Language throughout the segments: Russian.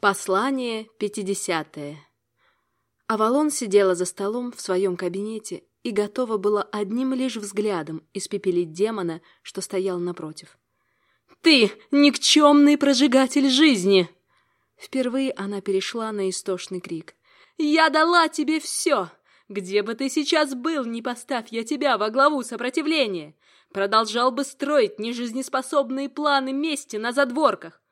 Послание пятидесятое. Авалон сидела за столом в своем кабинете и готова была одним лишь взглядом испепелить демона, что стоял напротив. «Ты никчемный прожигатель жизни!» Впервые она перешла на истошный крик. «Я дала тебе все! Где бы ты сейчас был, не поставь я тебя во главу сопротивления! Продолжал бы строить нежизнеспособные планы мести на задворках!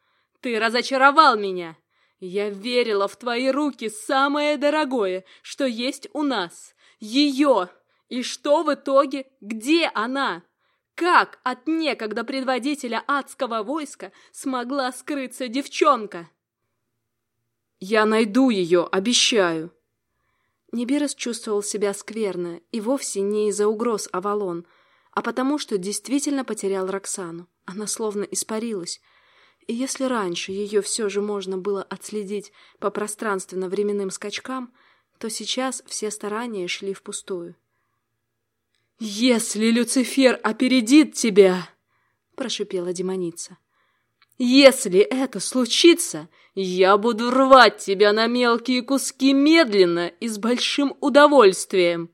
Ты разочаровал меня!» Я верила в твои руки самое дорогое, что есть у нас. Ее! И что в итоге? Где она? Как от некогда предводителя адского войска смогла скрыться девчонка? Я найду ее, обещаю. Небирос чувствовал себя скверно, и вовсе не из-за угроз Авалон, а потому, что действительно потерял Роксану. Она словно испарилась, и если раньше ее все же можно было отследить по пространственно-временным скачкам, то сейчас все старания шли впустую. «Если Люцифер опередит тебя!» — прошипела демоница. «Если это случится, я буду рвать тебя на мелкие куски медленно и с большим удовольствием!»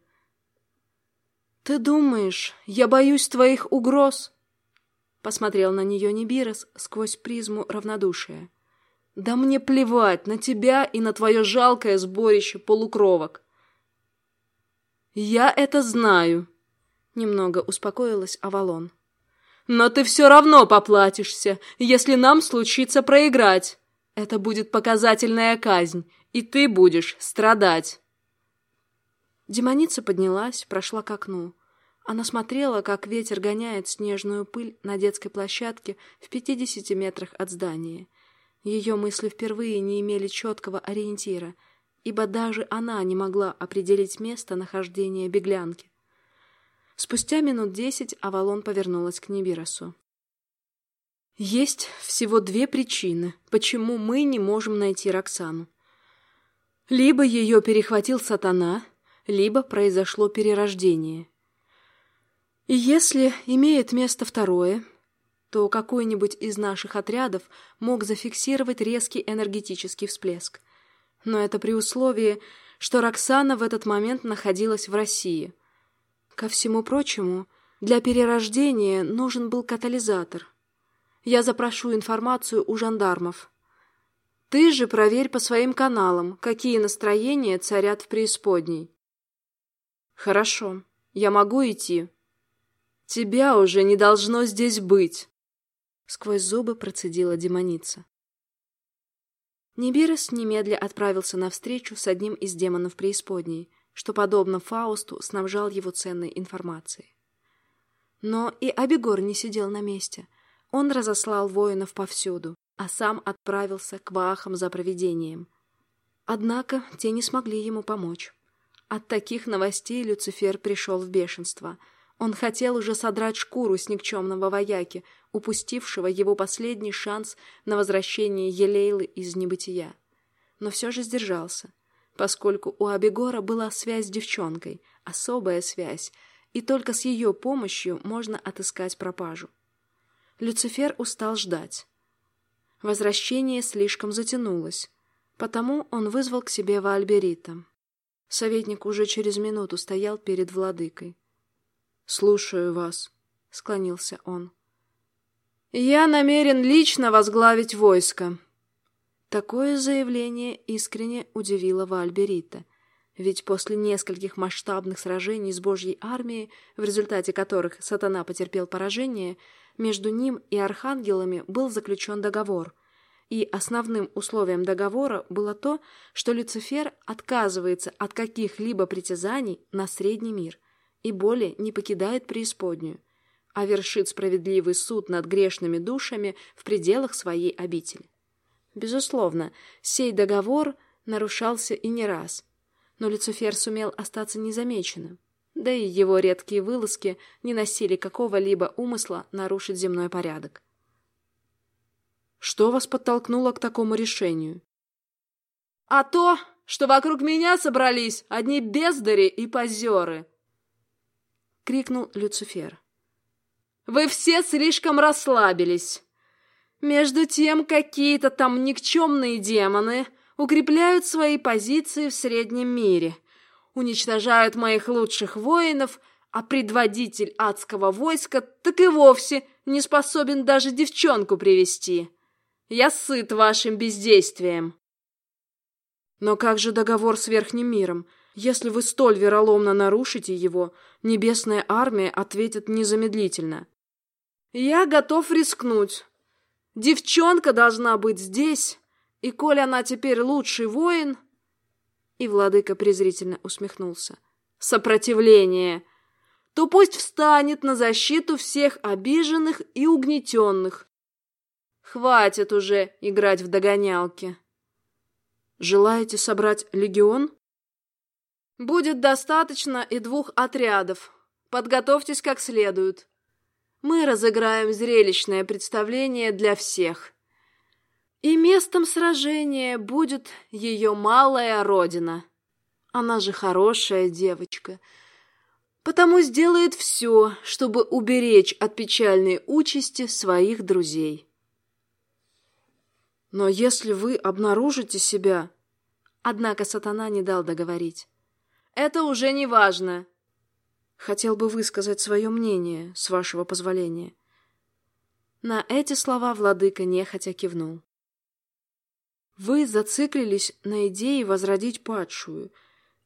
«Ты думаешь, я боюсь твоих угроз?» Посмотрел на нее Нибирос сквозь призму равнодушия. «Да мне плевать на тебя и на твое жалкое сборище полукровок!» «Я это знаю!» Немного успокоилась Авалон. «Но ты все равно поплатишься, если нам случится проиграть. Это будет показательная казнь, и ты будешь страдать!» Демоница поднялась, прошла к окну. Она смотрела, как ветер гоняет снежную пыль на детской площадке в пятидесяти метрах от здания. Ее мысли впервые не имели четкого ориентира, ибо даже она не могла определить место нахождения беглянки. Спустя минут десять Авалон повернулась к Нибиросу. «Есть всего две причины, почему мы не можем найти Роксану. Либо ее перехватил сатана, либо произошло перерождение». И если имеет место второе, то какой-нибудь из наших отрядов мог зафиксировать резкий энергетический всплеск. Но это при условии, что Роксана в этот момент находилась в России. Ко всему прочему, для перерождения нужен был катализатор. Я запрошу информацию у жандармов. Ты же проверь по своим каналам, какие настроения царят в преисподней. Хорошо, я могу идти. Тебя уже не должно здесь быть!» Сквозь зубы процедила демоница. Нибирос немедля отправился навстречу с одним из демонов преисподней, что, подобно Фаусту, снабжал его ценной информацией. Но и Абегор не сидел на месте. Он разослал воинов повсюду, а сам отправился к Ваахам за провидением. Однако те не смогли ему помочь. От таких новостей Люцифер пришел в бешенство — он хотел уже содрать шкуру с никчемного вояки, упустившего его последний шанс на возвращение Елейлы из небытия. Но все же сдержался, поскольку у Абегора была связь с девчонкой, особая связь, и только с ее помощью можно отыскать пропажу. Люцифер устал ждать. Возвращение слишком затянулось, потому он вызвал к себе Вальберита. Советник уже через минуту стоял перед владыкой. «Слушаю вас», — склонился он. «Я намерен лично возглавить войско». Такое заявление искренне удивило Вальберита, ведь после нескольких масштабных сражений с Божьей армией, в результате которых сатана потерпел поражение, между ним и архангелами был заключен договор, и основным условием договора было то, что Люцифер отказывается от каких-либо притязаний на средний мир — и более не покидает преисподнюю, а вершит справедливый суд над грешными душами в пределах своей обители. Безусловно, сей договор нарушался и не раз, но Люцифер сумел остаться незамеченным, да и его редкие вылазки не носили какого-либо умысла нарушить земной порядок. Что вас подтолкнуло к такому решению? А то, что вокруг меня собрались одни бездари и позеры, — крикнул Люцифер. «Вы все слишком расслабились. Между тем, какие-то там никчемные демоны укрепляют свои позиции в среднем мире, уничтожают моих лучших воинов, а предводитель адского войска так и вовсе не способен даже девчонку привести. Я сыт вашим бездействием. Но как же договор с Верхним миром? Если вы столь вероломно нарушите его, Небесная армия ответит незамедлительно. Я готов рискнуть. Девчонка должна быть здесь, и коль она теперь лучший воин... И владыка презрительно усмехнулся. Сопротивление! То пусть встанет на защиту всех обиженных и угнетенных. Хватит уже играть в догонялки. Желаете собрать легион? Будет достаточно и двух отрядов. Подготовьтесь как следует мы разыграем зрелищное представление для всех. И местом сражения будет ее малая родина. Она же хорошая девочка, потому сделает все, чтобы уберечь от печальной участи своих друзей. Но если вы обнаружите себя... Однако сатана не дал договорить. Это уже не важно. Хотел бы высказать свое мнение, с вашего позволения. На эти слова владыка нехотя кивнул. Вы зациклились на идее возродить падшую,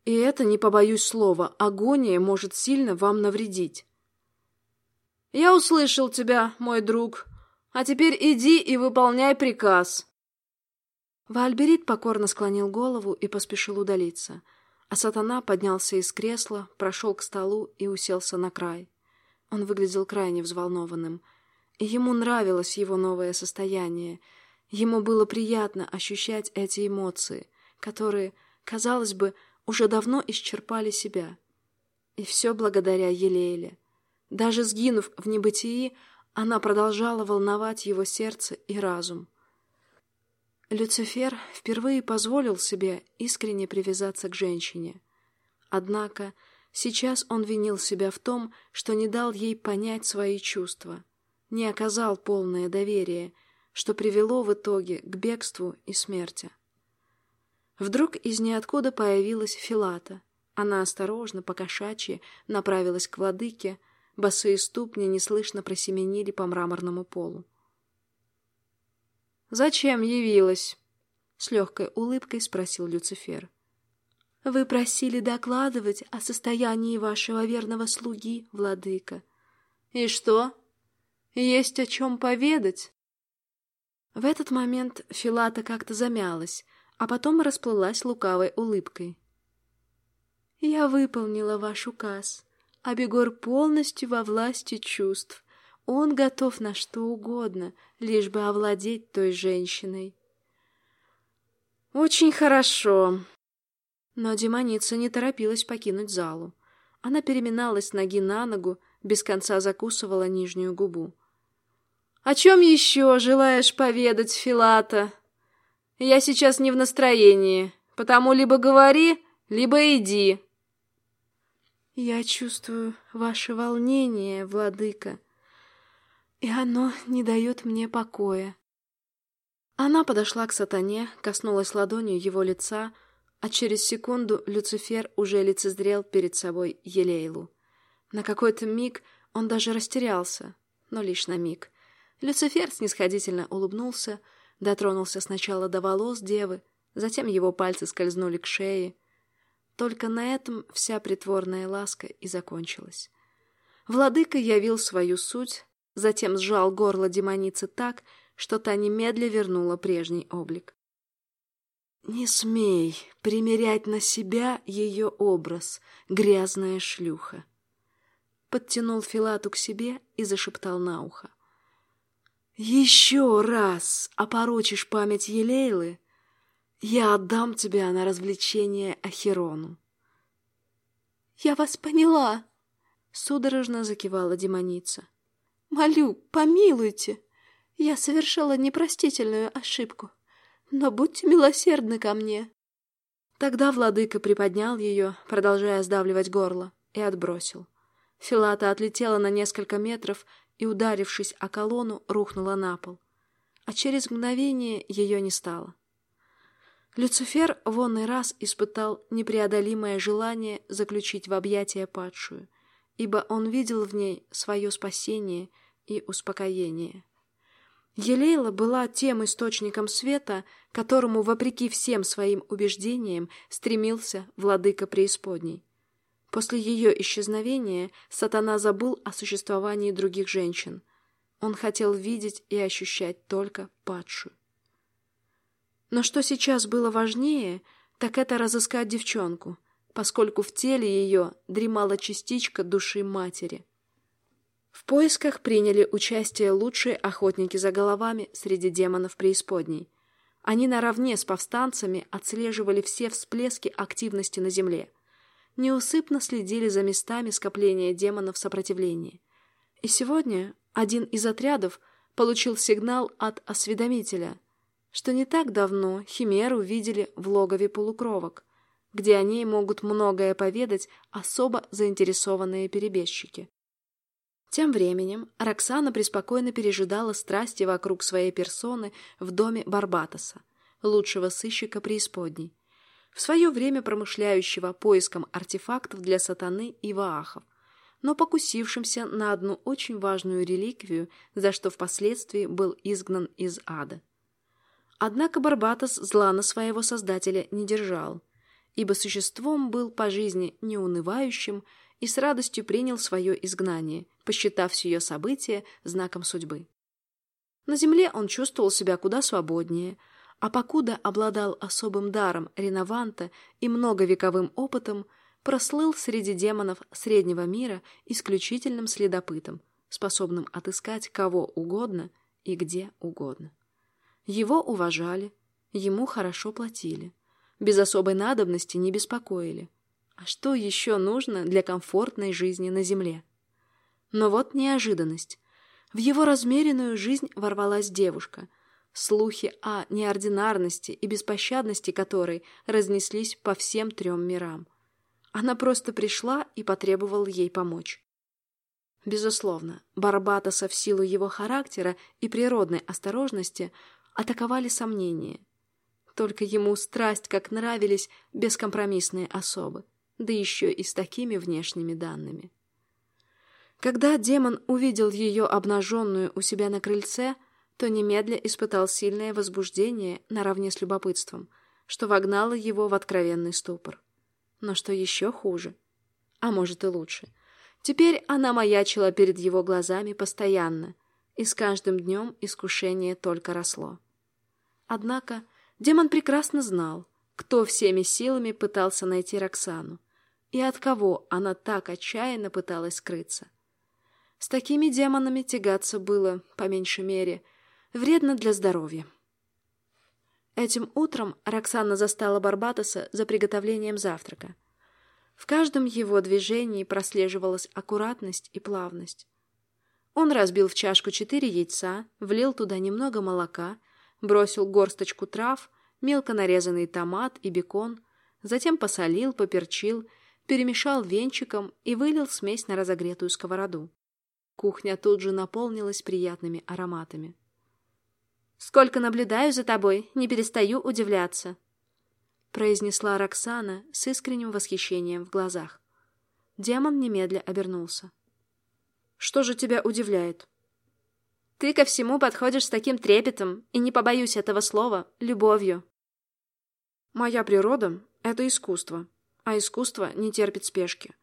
и это, не побоюсь слова, агония может сильно вам навредить. Я услышал тебя, мой друг, а теперь иди и выполняй приказ. Вальберит покорно склонил голову и поспешил удалиться — а сатана поднялся из кресла, прошел к столу и уселся на край. Он выглядел крайне взволнованным. Ему нравилось его новое состояние. Ему было приятно ощущать эти эмоции, которые, казалось бы, уже давно исчерпали себя. И все благодаря Елейле. Даже сгинув в небытии, она продолжала волновать его сердце и разум. Люцифер впервые позволил себе искренне привязаться к женщине. Однако сейчас он винил себя в том, что не дал ей понять свои чувства, не оказал полное доверие, что привело в итоге к бегству и смерти. Вдруг из ниоткуда появилась Филата. Она осторожно, покошачьи, направилась к владыке, босые ступни неслышно просеменили по мраморному полу. «Зачем явилась?» — с легкой улыбкой спросил Люцифер. «Вы просили докладывать о состоянии вашего верного слуги, владыка. И что? Есть о чем поведать?» В этот момент Филата как-то замялась, а потом расплылась лукавой улыбкой. «Я выполнила ваш указ. Абегор полностью во власти чувств. Он готов на что угодно, лишь бы овладеть той женщиной. Очень хорошо. Но демоница не торопилась покинуть залу. Она переминалась ноги на ногу, без конца закусывала нижнюю губу. «О чем еще желаешь поведать, Филата? Я сейчас не в настроении, потому либо говори, либо иди». «Я чувствую ваше волнение, владыка», и оно не дает мне покоя. Она подошла к сатане, коснулась ладонью его лица, а через секунду Люцифер уже лицезрел перед собой Елейлу. На какой-то миг он даже растерялся, но лишь на миг. Люцифер снисходительно улыбнулся, дотронулся сначала до волос девы, затем его пальцы скользнули к шее. Только на этом вся притворная ласка и закончилась. Владыка явил свою суть, затем сжал горло демоницы так, что та немедля вернула прежний облик. «Не смей примерять на себя ее образ, грязная шлюха!» Подтянул Филату к себе и зашептал на ухо. «Еще раз опорочишь память Елейлы, я отдам тебя на развлечение Ахерону». «Я вас поняла!» — судорожно закивала демоница. Молю, помилуйте. Я совершила непростительную ошибку. Но будьте милосердны ко мне. Тогда владыка приподнял ее, продолжая сдавливать горло, и отбросил. Филата отлетела на несколько метров и, ударившись о колонну, рухнула на пол. а через мгновение ее не стало. Люцифер в онный раз испытал непреодолимое желание заключить в объятия падшую, ибо он видел в ней свое спасение и успокоение. Елейла была тем источником света, которому, вопреки всем своим убеждениям, стремился владыка преисподней. После ее исчезновения сатана забыл о существовании других женщин. Он хотел видеть и ощущать только падшую. Но что сейчас было важнее, так это разыскать девчонку, поскольку в теле ее дремала частичка души матери. В поисках приняли участие лучшие охотники за головами среди демонов преисподней. Они наравне с повстанцами отслеживали все всплески активности на земле. Неусыпно следили за местами скопления демонов сопротивления. И сегодня один из отрядов получил сигнал от осведомителя – что не так давно Химеру видели в логове полукровок, где они могут многое поведать особо заинтересованные перебежчики. Тем временем Роксана преспокойно пережидала страсти вокруг своей персоны в доме Барбатоса, лучшего сыщика преисподней, в свое время промышляющего поиском артефактов для сатаны и ваахов, но покусившимся на одну очень важную реликвию, за что впоследствии был изгнан из ада. Однако Барбатос зла на своего создателя не держал, ибо существом был по жизни неунывающим и с радостью принял свое изгнание, посчитав сие событие знаком судьбы. На земле он чувствовал себя куда свободнее, а покуда обладал особым даром ренованта и многовековым опытом, прослыл среди демонов среднего мира исключительным следопытом, способным отыскать кого угодно и где угодно. Его уважали, ему хорошо платили, без особой надобности не беспокоили. А что еще нужно для комфортной жизни на земле? Но вот неожиданность. В его размеренную жизнь ворвалась девушка, слухи о неординарности и беспощадности которой разнеслись по всем трем мирам. Она просто пришла и потребовала ей помочь. Безусловно, Барбатоса в силу его характера и природной осторожности атаковали сомнения. Только ему страсть как нравились бескомпромиссные особы, да еще и с такими внешними данными. Когда демон увидел ее обнаженную у себя на крыльце, то немедля испытал сильное возбуждение наравне с любопытством, что вогнало его в откровенный ступор. Но что еще хуже, а может и лучше, теперь она маячила перед его глазами постоянно, и с каждым днем искушение только росло. Однако демон прекрасно знал, кто всеми силами пытался найти Роксану и от кого она так отчаянно пыталась скрыться. С такими демонами тягаться было, по меньшей мере, вредно для здоровья. Этим утром Роксана застала Барбатоса за приготовлением завтрака. В каждом его движении прослеживалась аккуратность и плавность. Он разбил в чашку четыре яйца, влил туда немного молока бросил горсточку трав, мелко нарезанный томат и бекон, затем посолил, поперчил, перемешал венчиком и вылил смесь на разогретую сковороду. Кухня тут же наполнилась приятными ароматами. «Сколько наблюдаю за тобой, не перестаю удивляться», произнесла Роксана с искренним восхищением в глазах. Демон немедля обернулся. «Что же тебя удивляет?» Ты ко всему подходишь с таким трепетом, и не побоюсь этого слова, любовью. Моя природа — это искусство, а искусство не терпит спешки.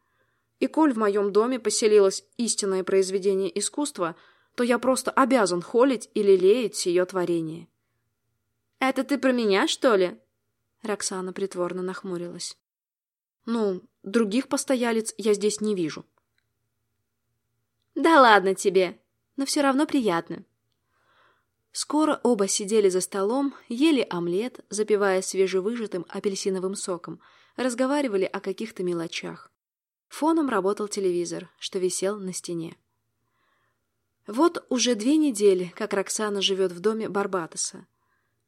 И коль в моем доме поселилось истинное произведение искусства, то я просто обязан холить и лелеять сие творение. «Это ты про меня, что ли?» Роксана притворно нахмурилась. «Ну, других постоялец я здесь не вижу». «Да ладно тебе!» Но все равно приятно. Скоро оба сидели за столом, ели омлет, запивая свежевыжатым апельсиновым соком, разговаривали о каких-то мелочах. Фоном работал телевизор, что висел на стене. Вот уже две недели, как Роксана живет в доме Барбатоса.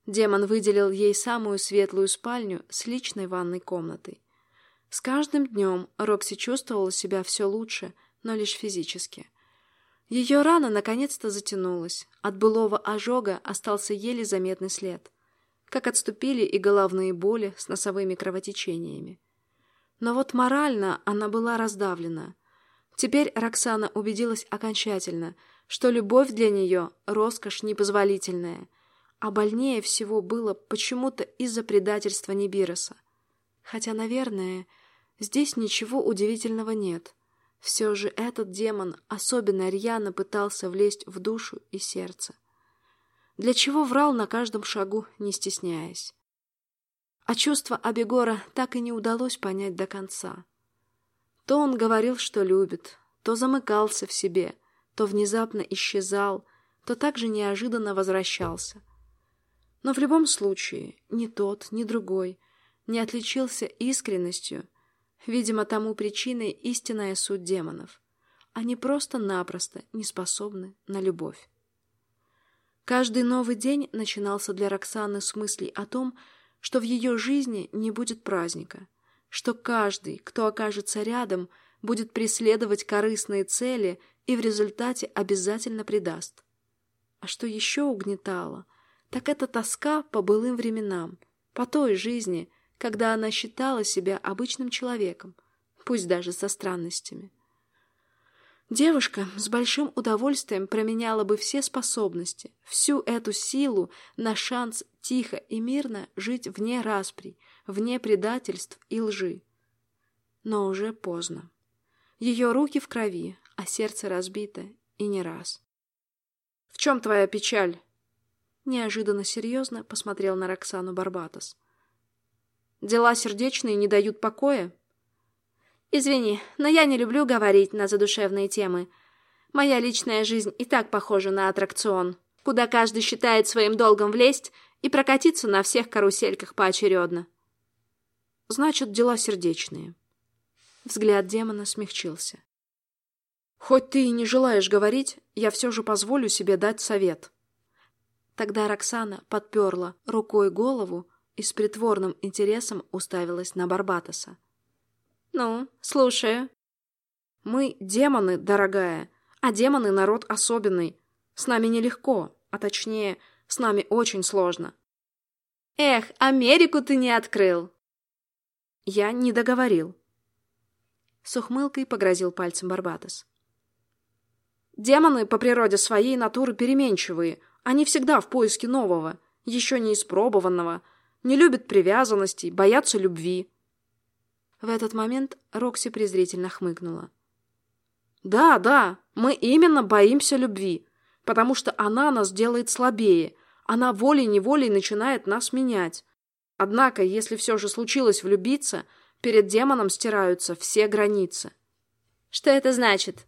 Демон выделил ей самую светлую спальню с личной ванной комнатой. С каждым днем Рокси чувствовала себя все лучше, но лишь физически – Ее рана наконец-то затянулась. От былого ожога остался еле заметный след. Как отступили и головные боли с носовыми кровотечениями. Но вот морально она была раздавлена. Теперь Роксана убедилась окончательно, что любовь для нее — роскошь непозволительная. А больнее всего было почему-то из-за предательства Нибироса. Хотя, наверное, здесь ничего удивительного нет. Все же этот демон особенно рьяно пытался влезть в душу и сердце. Для чего врал на каждом шагу, не стесняясь. А чувство Абегора так и не удалось понять до конца. То он говорил, что любит, то замыкался в себе, то внезапно исчезал, то также неожиданно возвращался. Но в любом случае ни тот, ни другой не отличился искренностью Видимо, тому причиной истинная суть демонов. Они просто-напросто не способны на любовь. Каждый новый день начинался для Роксаны с мыслей о том, что в ее жизни не будет праздника, что каждый, кто окажется рядом, будет преследовать корыстные цели и в результате обязательно предаст. А что еще угнетало, так это тоска по былым временам, по той жизни, когда она считала себя обычным человеком, пусть даже со странностями. Девушка с большим удовольствием променяла бы все способности, всю эту силу на шанс тихо и мирно жить вне распри, вне предательств и лжи. Но уже поздно. Ее руки в крови, а сердце разбито, и не раз. — В чем твоя печаль? Неожиданно серьезно посмотрел на Роксану Барбатос. Дела сердечные не дают покоя? Извини, но я не люблю говорить на задушевные темы. Моя личная жизнь и так похожа на аттракцион, куда каждый считает своим долгом влезть и прокатиться на всех карусельках поочередно. Значит, дела сердечные. Взгляд демона смягчился. Хоть ты и не желаешь говорить, я все же позволю себе дать совет. Тогда Роксана подперла рукой голову, и с притворным интересом уставилась на Барбатоса. «Ну, слушаю». «Мы демоны, дорогая, а демоны — народ особенный. С нами нелегко, а точнее, с нами очень сложно». «Эх, Америку ты не открыл!» Я не договорил. С ухмылкой погрозил пальцем Барбатос. Демоны по природе своей натуры переменчивые. Они всегда в поиске нового, еще не испробованного — не любят привязанностей, боятся любви. В этот момент Рокси презрительно хмыкнула. «Да, да, мы именно боимся любви, потому что она нас делает слабее, она волей-неволей начинает нас менять. Однако, если все же случилось влюбиться, перед демоном стираются все границы». «Что это значит?»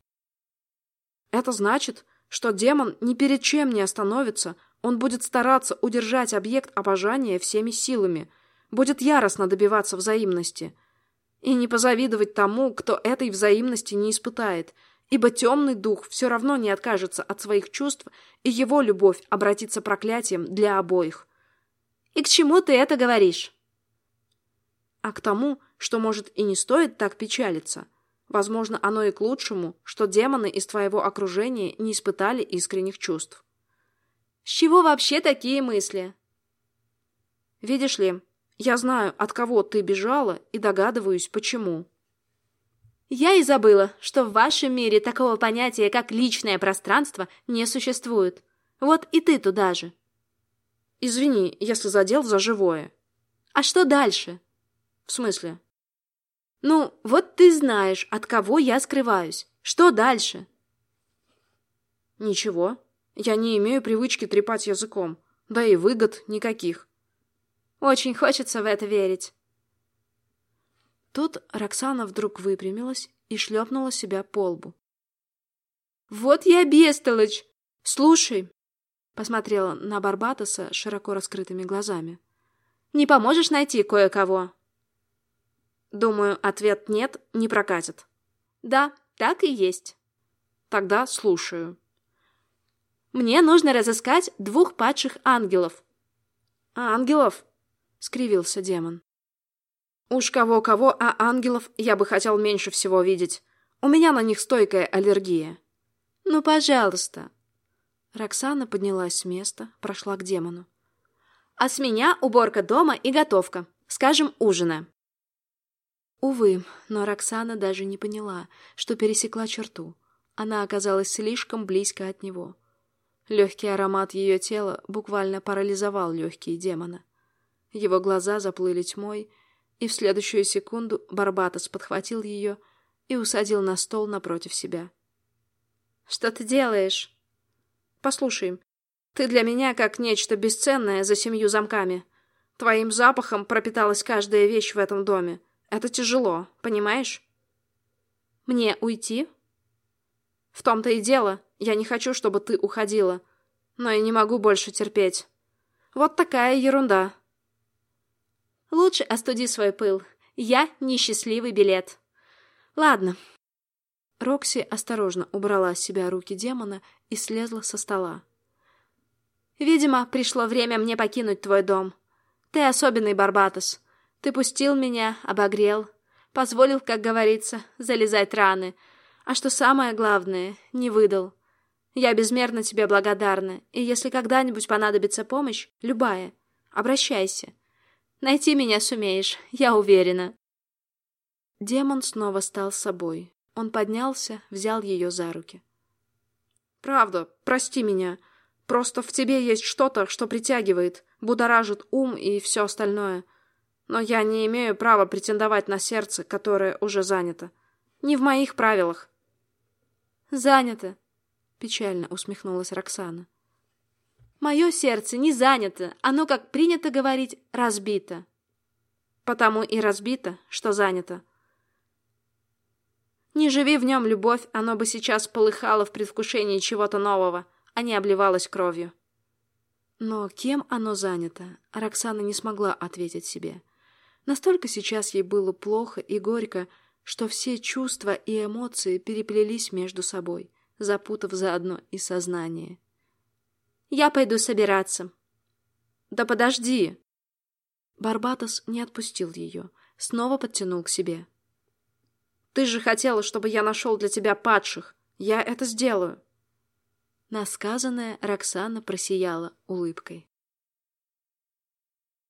«Это значит, что демон ни перед чем не остановится, он будет стараться удержать объект обожания всеми силами, будет яростно добиваться взаимности. И не позавидовать тому, кто этой взаимности не испытает, ибо темный дух все равно не откажется от своих чувств, и его любовь обратится проклятием для обоих. «И к чему ты это говоришь?» «А к тому, что, может, и не стоит так печалиться. Возможно, оно и к лучшему, что демоны из твоего окружения не испытали искренних чувств». С чего вообще такие мысли? Видишь ли, я знаю, от кого ты бежала, и догадываюсь, почему. Я и забыла, что в вашем мире такого понятия, как личное пространство, не существует. Вот и ты туда же. Извини, если задел за живое. А что дальше? В смысле? Ну, вот ты знаешь, от кого я скрываюсь. Что дальше? Ничего. Я не имею привычки трепать языком, да и выгод никаких. Очень хочется в это верить. Тут Роксана вдруг выпрямилась и шлепнула себя по лбу. «Вот я бестолочь! Слушай!» Посмотрела на Барбатоса широко раскрытыми глазами. «Не поможешь найти кое-кого?» Думаю, ответ «нет» не прокатит. «Да, так и есть». «Тогда слушаю». Мне нужно разыскать двух падших ангелов. Ангелов? скривился демон. Уж кого-кого, а ангелов я бы хотел меньше всего видеть. У меня на них стойкая аллергия. «Ну, пожалуйста!» Роксана поднялась с места, прошла к демону. «А с меня уборка дома и готовка. Скажем, ужина». Увы, но Роксана даже не поняла, что пересекла черту. Она оказалась слишком близко от него. Легкий аромат ее тела буквально парализовал легкие демона. Его глаза заплыли тьмой, и в следующую секунду Барбатос подхватил ее и усадил на стол напротив себя. «Что ты делаешь?» «Послушай, ты для меня как нечто бесценное за семью замками. Твоим запахом пропиталась каждая вещь в этом доме. Это тяжело, понимаешь?» «Мне уйти?» «В том-то и дело. Я не хочу, чтобы ты уходила. Но я не могу больше терпеть. Вот такая ерунда». «Лучше остуди свой пыл. Я несчастливый билет». «Ладно, Рокси осторожно убрала с себя руки демона и слезла со стола. «Видимо, пришло время мне покинуть твой дом. Ты особенный, Барбатос. Ты пустил меня, обогрел, позволил, как говорится, залезать раны, а что самое главное, не выдал. Я безмерно тебе благодарна, и если когда-нибудь понадобится помощь, любая, обращайся. Найти меня сумеешь, я уверена». Демон снова стал собой, он поднялся, взял ее за руки. «Правда, прости меня. Просто в тебе есть что-то, что притягивает, будоражит ум и все остальное. Но я не имею права претендовать на сердце, которое уже занято. Не в моих правилах». «Занято», — печально усмехнулась Роксана. «Мое сердце не занято, оно, как принято говорить, разбито». «Потому и разбито, что занято», не живи в нем любовь, оно бы сейчас полыхало в предвкушении чего-то нового, а не обливалось кровью. Но кем оно занято, Роксана не смогла ответить себе. Настолько сейчас ей было плохо и горько, что все чувства и эмоции переплелись между собой, запутав заодно и сознание. «Я пойду собираться». «Да подожди!» Барбатос не отпустил ее, снова подтянул к себе. Ты же хотела, чтобы я нашел для тебя падших. Я это сделаю. На сказанное Роксана просияла улыбкой.